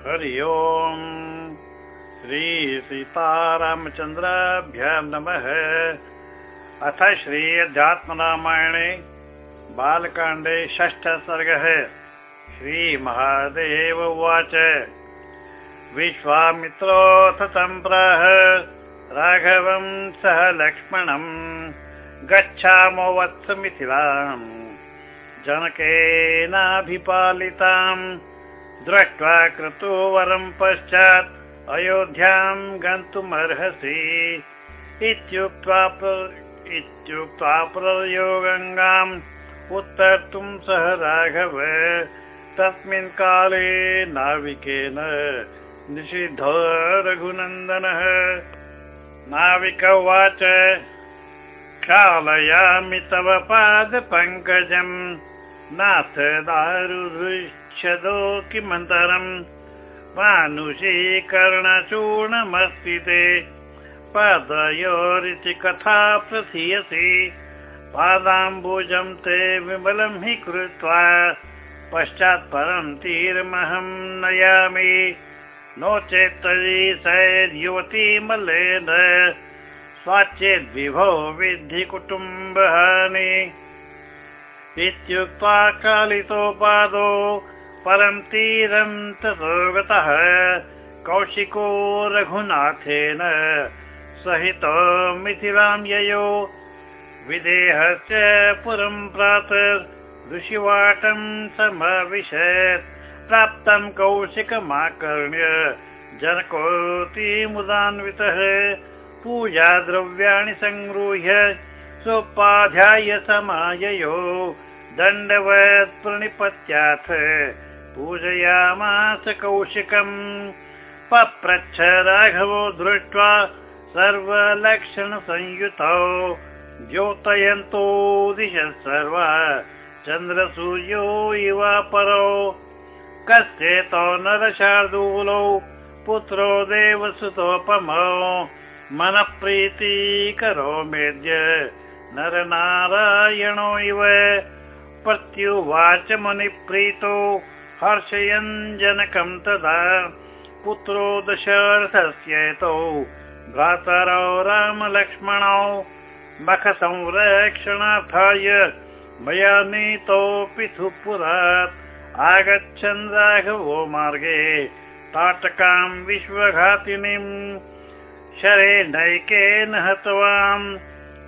हरि ओम्। श्रीसीतारामचन्द्राभ्यां नमः। अथ श्री अध्यात्मरामायणे बालकाण्डे षष्ठ सर्गः। श्रीमहादेव उवाच। विश्वामित्रोऽथ सम्प्राह राघवं सह लक्ष्मणम् गच्छामो वत्स मिथिलाम् जनकेनाभिपालिताम् दृष्ट्वा क्रतु वरं पश्चात् अयोध्यां गन्तुमर्हसि इत्युक्त्वा इत्युक्त्वा प्रयो गङ्गाम् उत्तर्तुं सह राघव। तस्मिन् काले नाविकेन निषिद्धो रघुनन्दनः। नाविक उवाच क्षालयामि तव पादपङ्कजम्। नाथ दारुच्छदो किमन्तरम् मानुषीकर्णचूर्णमस्ति ते। पादयोरिति कथा प्रथीयसि। पादाम्बुजं ते विमलं हि कृत्वा पश्चात् परं तीरमहं नयामि। नो चेत् तर्हि सैर्युवती मल्लेन स्वाचेद्विभो विद्धि कुटुम्बहानि। इत्युक्त्वा कालितोपादो परं तीरं ततो गतः कौशिको रघुनाथेन सहितो मिथिलां ययो। विदेहस्य पुरं प्रातः ऋषिवाटं समविशत्। प्राप्तं कौशिकमाकर्ण्य जनकोति मुदान्वितः पूजा द्रव्याणि सङ्गृह्य सोपाध्याय समाययो। दण्डवत् प्रणिपत्याथ पूजयामास कौशिकम्। पप्रच्छ राघवो दृष्ट्वा सर्वलक्षणसंयुतौ द्योतयन्तो दिश सर्वा। चन्द्रसूर्यो इव परौ कस्येतौ नरशार्दूलौ पुत्रो देवसुतोपमौ। मनःप्रीतिकरो मेद्य नरनारायणो इव। प्रत्युवाच मुनिप्रीतो हर्षयन् जनकं तदा पुत्रो दशरथस्येतौ। भ्रातरौ रामलक्ष्मणौ मखसंरक्षणार्थाय मया नीतौ पितुपुरात् आगच्छन् राघवो मार्गे। ताटकां विश्वघातिनीम् शरेणैकेन हतवान्।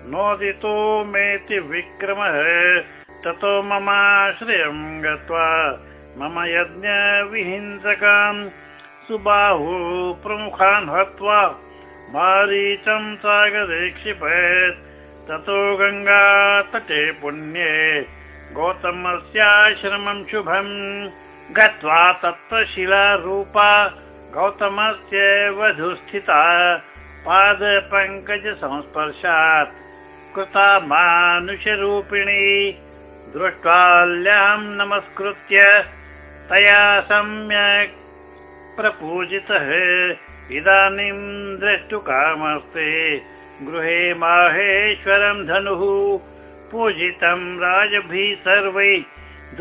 नोदितो मेति विक्रमः ततो ममाश्रयं गत्वा मम यज्ञविहिंसकान् सुबाहु प्रमुखान् हत्वा मारीचं सागरे क्षिपत् ततो गङ्गातटे पुण्ये। गौतमस्याश्रमं शुभम् गत्वा तत्र शिलारूपा गौतमस्य वधुस्थिता। पादपङ्कज संस्पर्शात् कृता मानुषरूपिणी। दृष्ट्वाल्यां नमस्कृत्य तया सम्यक् प्रपूजितः। इदानीं द्रष्टुकामस्ते। गृहे माहेश्वरं धनुः पूजितं राजभिः सर्वै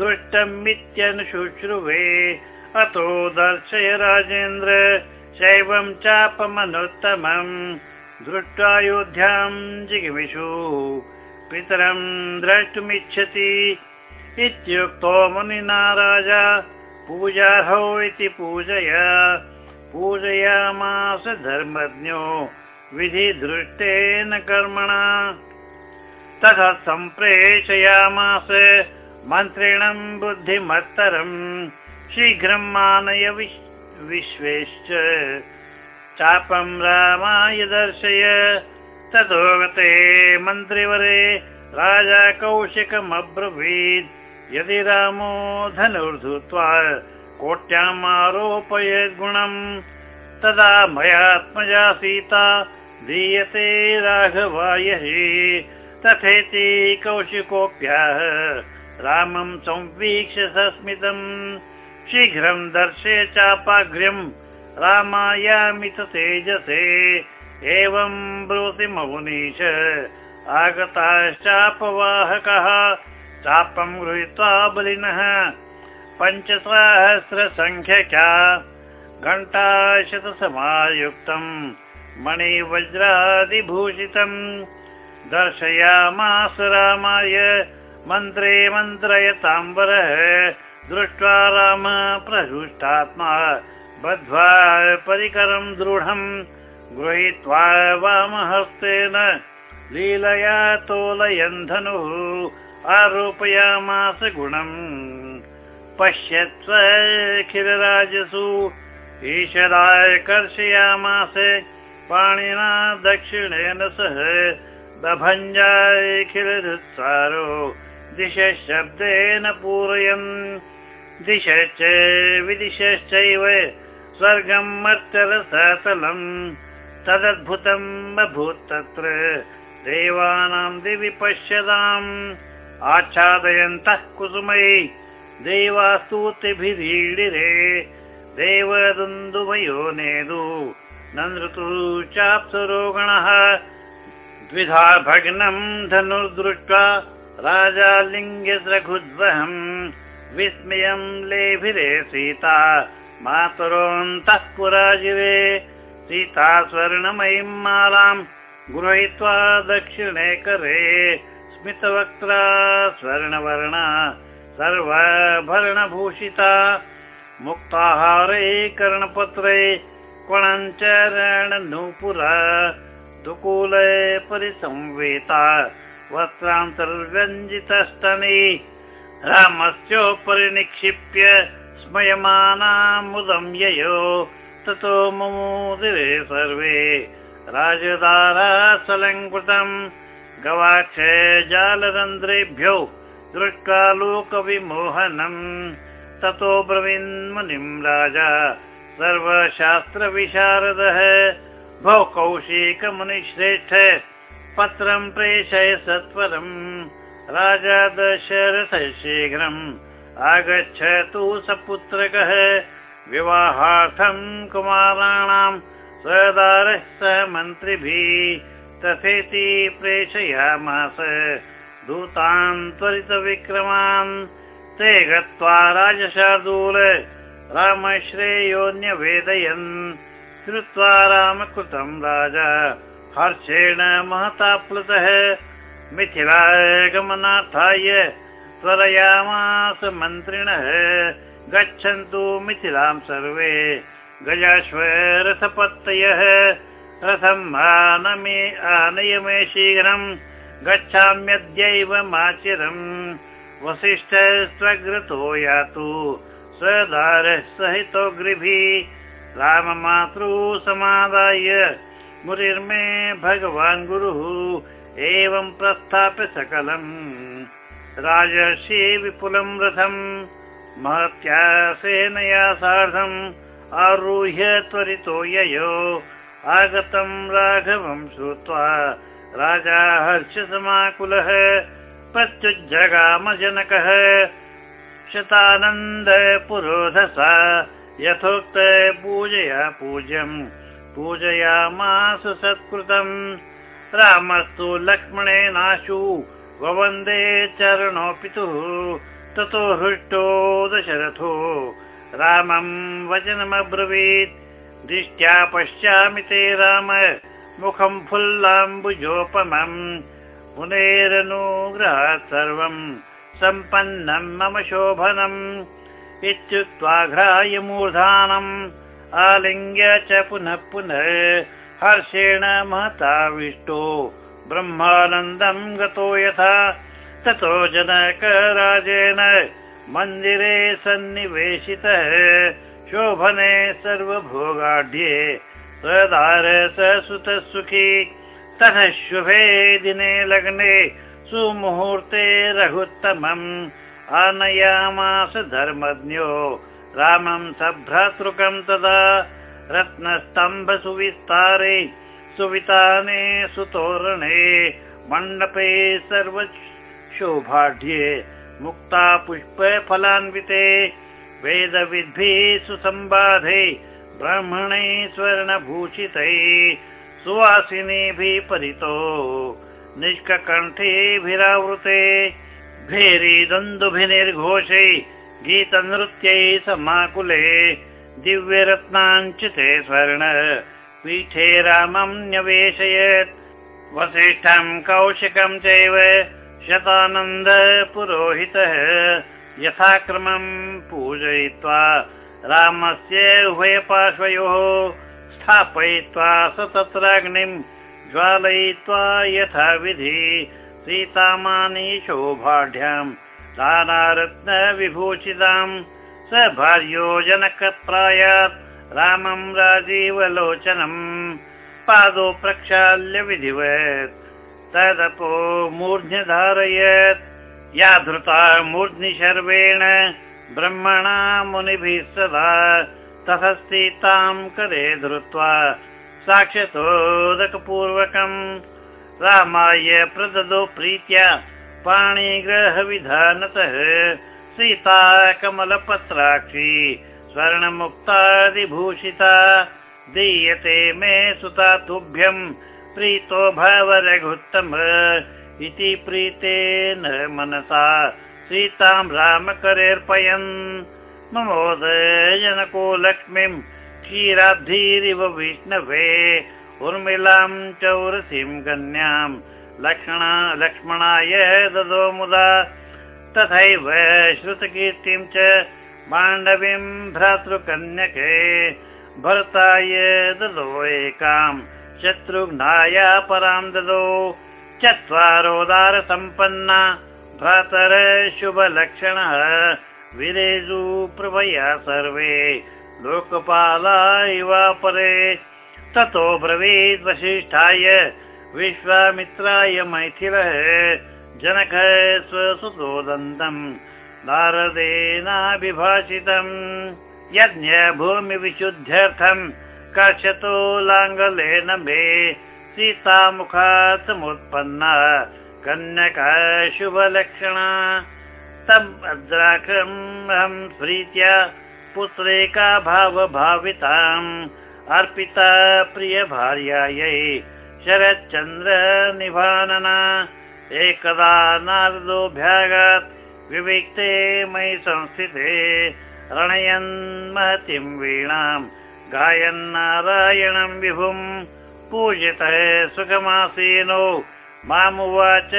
दृष्टमित्यनुशुश्रुवे। अतो दर्शय राजेन्द्र शैवं चापमनुत्तमम् दृष्ट्वायोध्यां जिगमिषु। पितरं द्रष्टुमिच्छति इत्युक्तो मुनिना राजा पूजार्हौ इति पूजया। पूजयामास धर्मज्ञो विधिदृष्टेन कर्मणा। तथा सम्प्रेषयामास मन्त्रिणं बुद्धिमत्तरम् शीघ्रं मानय विश्वेश्च। चापं रामाय दर्शय। ततो गते मन्त्रिवरे राजा कौशिकमब्रवीत् यदि रामो धनुर्धृत्वा कोट्याम् आरोपयेत् गुणम् तदा मयात्मजा सीता दीयते राघवाय। हि तथेति कौशिकोऽप्याः रामं संवीक्ष्य सस्मितम्। शीघ्रं दर्शय चापाघ्र्यम् रामायामित तेजसे। एवं ब्रूति मौनीश। आगताश्चापवाहकः चापं गृहीत्वा बलिनः। पञ्चसहस्रसङ्ख्यका घण्टाशतसमायुक्तम् मणिवज्रादिभूषितम् दर्शयामास रामाय मन्त्रे मन्त्रयताम्बरः दृष्ट्वा राम प्रहृष्टात्मा बद्ध्वा परिकरम् दृढम् गृहीत्वा वामहस्तेन लीलया तोलयन् धनुः आरोपयामास गुणम्। पश्यत्स्वखिलराजसु। ईशराय कर्षयामास। पाणिना दक्षिणेन सह बभञ्जायखिलसारो दिश शब्देन पूरयन्। दिशश्च विदिशश्चैव स्वर्गम् मर्चरसतलम् तदद्भुतम् अभूत् तत्र देवानाम् दिवि पश्यताम् आच्छादयन्तः कुसुमै देवास्तुतिभिरीडिरे देवदुन्दुभयो नेदु। नन्दृतु चाप्सरोगणः द्विधा भग्नम् धनुर्दृष्ट्वा राजा लिङ्गद्रघुद्वहम् विस्मयम् लेभिरे सीता मातरोऽन्तः पुराजिरे सीता स्वर्णमयीम् मालाम् गृहीत्वा दक्षिणे करे स्मितवक्त्रा स्वर्णवर्णा सर्वभरणभूषिता मुक्ताहारे कर्णपत्रे क्वणञ्चरणनूपुरा दुकूले परिसंवेता वस्त्रान्तर्व्यञ्जितस्तने रामस्योपरि निक्षिप्य स्मयमानामुदं ययो ततो मुमुदिरे सर्वे राजदारासलङ्कृतम् गवाक्ष जालरन्ध्रेभ्यो दृष्ट्वा लोकविमोहनम् ततो ब्रवीन्मुनिम् राजा सर्वशास्त्रविशारदः। भो कौशिकमुनिश्रेष्ठ पत्रम् प्रेषय सत्वरम् राजा दशरथ शीघ्रम् आगच्छतु सपुत्रकः। विवाहार्थम् कुमाराणाम् सदारः सह मन्त्रिभिः तथेति प्रेषयामास। दूतान् त्वरितविक्रमान् ते गत्वा राजशार्दूल रामश्रेयोऽन्यवेदयन्। श्रुत्वा रामकृतम् राजा हर्षेण महता प्लुतः। मिथिलागमनार्थाय त्वरयामास मन्त्रिणः गच्छन्तु मिथिलां सर्वे। गजाश्वरथपत्तयः रथम् आनमे आनय मे शीघ्रम् गच्छाम्यद्यैव माचिरम् वसिष्ठ स्वग्रतो यातु स्वदारः सहितोग्रिभिः राममातृ समादाय मुरिर्मे भगवान् गुरुः एवं प्रस्थाप्य सकलम्। राजर्षि विपुलम् रथम् महत्या सेनया सार्धम् आरुह्य त्वरितो ययो आगतम् राघवम् श्रुत्वा राजा हर्षसमाकुलः प्रत्युज्जगामजनकः शतानन्द पुरोधसा यथोक्त पूजया पूज्यम् पूजयामास सत्कृतम्। रामस्तु लक्ष्मणेनाशु ववन्दे चरणो पितुः ततो हृष्टो दशरथो। रामम् वचनमब्रवीत् दृष्ट्या पश्यामि ते राम। मुखम् फुल्लाम्बुजोपमम् मुनेरनुग्रहात् सर्वम् सम्पन्नम् मम शोभनम्। इत्युक्त्वा घ्राय मूर्धानम्। आलिङ्ग्य च पुनः पुनः हर्षेण महताविष्टो ब्रह्मानन्दम् गतो यथा। ततो जनकराजेन मन्दिरे सन्निवेशितः शोभने सर्वभोगाढ्ये सदार सुतः सुखी ततः शुभे दिने लग्ने सुमुहूर्ते रघुत्तमम् आनयामास धर्मज्ञो रामम् सभ्रातृकम् तदा रत्नस्तम्भ सुविस्तारे सुविताने सुतोरणे मण्डपे सर्वशोभाढ्ये मुक्ता पुष्पफलान्विते वेदविद्भिः सुसम्बाधे ब्राह्मणे स्वर्णभूषितै सुवासिनीभिः परितो निष्ककण्ठेभिरावृते भेरी गीतनृत्यै समाकुले दिव्यरत्नाञ्चिते स्वर्ण पीठे रामं न्यवेशयत्। वसिष्ठं कौशिकं चैव शतानन्द पुरोहितः यथाक्रमं पूजयित्वा रामस्य उभयपार्श्वयोः स्थापयित्वा स तत्राग्निं ज्वालयित्वा यथाविधि सीतामानि शोभाढ्यां नानारत्नविभूषितां स भार्यो जनकप्रायात् रामं राजीवलोचनम् पादो प्रक्षाल्य विधिवत् तदपो मूर्ध्य धारयत् या धृता मूर्ध्नि शर्वेण ब्रह्मणा मुनिभिः सदा तथस्ति तां करे धृत्वा साक्षतोदकपूर्वकम् रामाय प्रददो प्रीत्या पाणिग्रहविधानतः सीता कमलपत्राक्षी स्वर्णमुक्तादिभूषिता दीयते मे सुता तुभ्यं प्रीतो भव रघुत्तम इति प्रीतेन मनसा सीतां रामकरेऽर्पयन् ममोदयजनको लक्ष्मीं क्षीराब्धिरिव विष्णवे उर्मिलां चौरसीं कन्यां लक्ष्मणा लक्ष्मणाय ददो मुदा। तथैव श्रुतकीर्तिं च माण्डवीं भ्रातृकन्यके भरताय ददो एकां शत्रुघ्नाय परां ददो चत्वारोदारसम्पन्ना। भ्रातर शुभलक्षणः। विरेजु प्रभया सर्वे। लोकपाला इवापरे ततो ब्रवीद् वसिष्ठाय। विश्वामित्राय मैथिलः। जनकः स्वसुतोदन्तम् नारदेनाभिभाषितम् यज्ञभूमिविशुद्ध्यर्थम्। कर्षतो लाङ्गलेन मे सीतामुखात् समुत्पन्ना कन्यका शुभलक्षणा। तम् अहं प्रीत्या पुत्रेका भावभाविताम्। अर्पिता प्रियभार्यायै शरच्चन्द्र निभानना। एकदा नारदोऽभ्यागात् विविक्ते मयि संस्थिते। रणयन् महतीं वीणाम् गायन् नारायणं विभुम् पूजितः सुखमासीनो। मामुवाच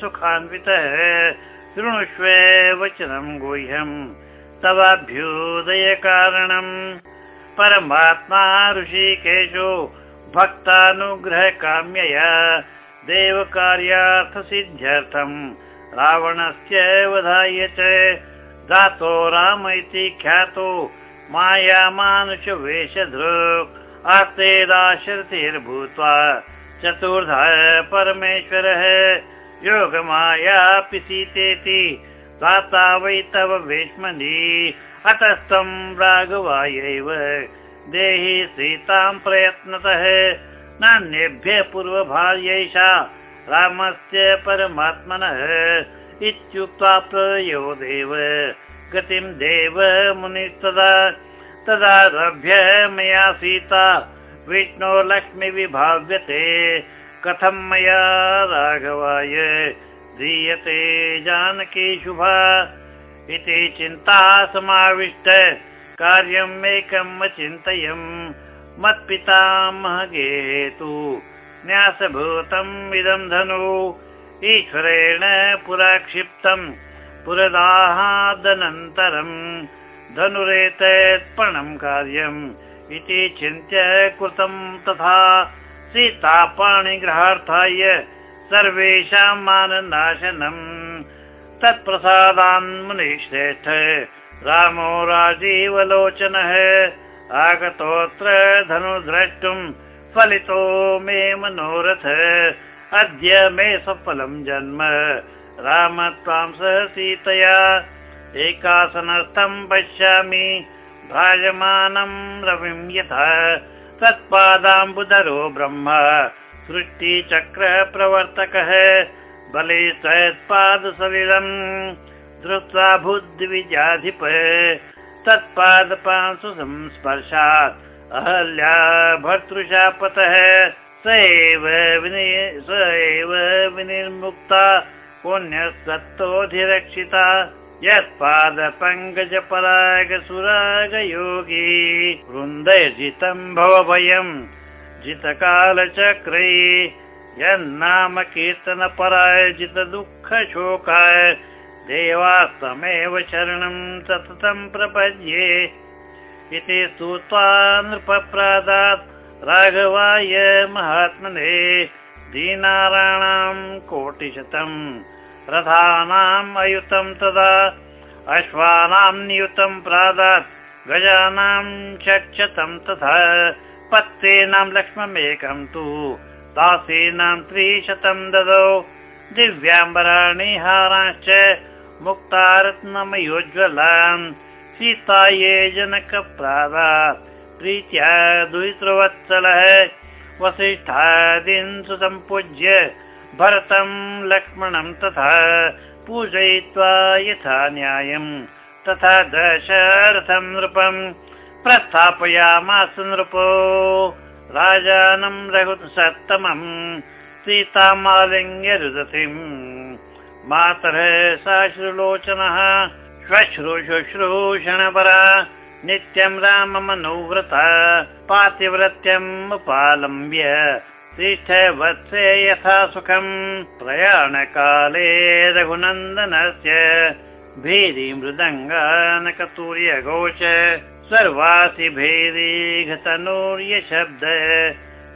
सुखान्वितः शृणुष्व वचनं गुह्यम् तवाभ्युदयकारणम्। परमात्मा ऋषिकेशो भक्तानुग्रहकाम्यया देवकार्यार्थसिद्ध्यर्थम् रावणस्य वधाय च दातो राम इति ख्यातो मायामानुषवेषधृक् आस्तेदाशरथिर्भूत्वा चतुर्धा परमेश्वरः योगमायापि सीतेति दाता वै तव वेश्मनि अतस्तं राघवायैव। देहि सीतां प्रयत्नतः नान्येभ्यः पूर्वभार्यैषा रामस्य परमात्मनः इत्युक्त्वा प्रयो देव गतिं देव मुनिस्तदा तदारभ्य मया सीता विष्णो लक्ष्मीविभाव्यते कथं मया राघवाय दीयते जानकी शुभा? इति चिन्ता समाविष्ट कार्यम् एकम् अचिन्तयम् मत्पितामहगेतु न्यासभूतम् इदं धनु ईश्वरेण पुरा क्षिप्तम् पुरदाहादनन्तरम् धनुरेतत्पणम् कार्यम् इति चिन्त्य कृतं तथा सीतापाणिग्रहार्थाय सर्वेषां माननाशनम् तत्प्रसादान् मुनिश्रेष्ठ। रामो राजीवलोचनः। आगतोऽत्र धनुर्द्रष्टुम् फलितो मे मनोरथ। अद्य मे सफलं जन्म। राम त्वां सह सीतया एकासनस्थं पश्यामि। भ्राजमानं रविं यथा। तत्पादाम्बुधरो ब्रह्म। सृष्टिचक्रप्रवर्तकः। बले सत्पादसलिलम्। धृत्वा बुद्धिविजाधिप। तत्पादपांसु संस्पर्शात्। अहल्या भर्तृशापतः स एव विनि, स एव विनिर्मुक्ता। पुण्यसत्तोऽधिरक्षिता यत्पादपङ्कजपरागसुरागयोगी वृन्दयजितं भवभयम् जितकालचक्रै यन्नाम कीर्तनपराय जितदुःखशोकाय देवास्तमेव शरणं सततं प्रपद्ये इति स्तुत्वा नृपप्रादात् राघवाय महात्मने दीनाराणां कोटिशतम् रथानाम् अयुतं तदा अश्वानां नियुतं प्रादात् गजानां षट्शतं तथा पत्तेनां लक्ष्ममेकं तु दासीनां त्रिशतं ददौ दिव्याम्बराणि हाराश्च मुक्तारत्नमयोज्ज्वलान् सीताये जनकप्रादात् प्रीत्या द्वित्रवत्सलः वसिष्ठादीन् सुसम्पूज्य भरतं लक्ष्मणं तथा पूजयित्वा यथा न्यायम् तथा दशरथं नृपम् प्रस्थापयामास नृपो। राजानं रघुसत्तमम् सीतामालिङ्ग्य रुदतिम्। मातरः साश्रुलोचनः श्वश्रु शुश्रूषणपरा नित्यं राममनुव्रता पातिव्रत्यम् उपालम्ब्य तिष्ठ वत्से यथा सुखम्। प्रयाणकाले रघुनन्दनस्य भेरी मृदङ्गानकतूर्यघोष सर्वासि भेरी शब्द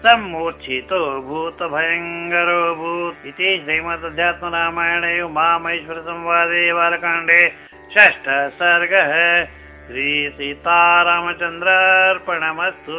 सम्मूर्छितो भूतभयङ्करोऽभूत् इति श्रीमदध्यात्मरामायणे उमामहेश्वरसंवादे बालकाण्डे षष्ठ सर्गः। श्रीसीतारामचन्द्रार्पणमस्तु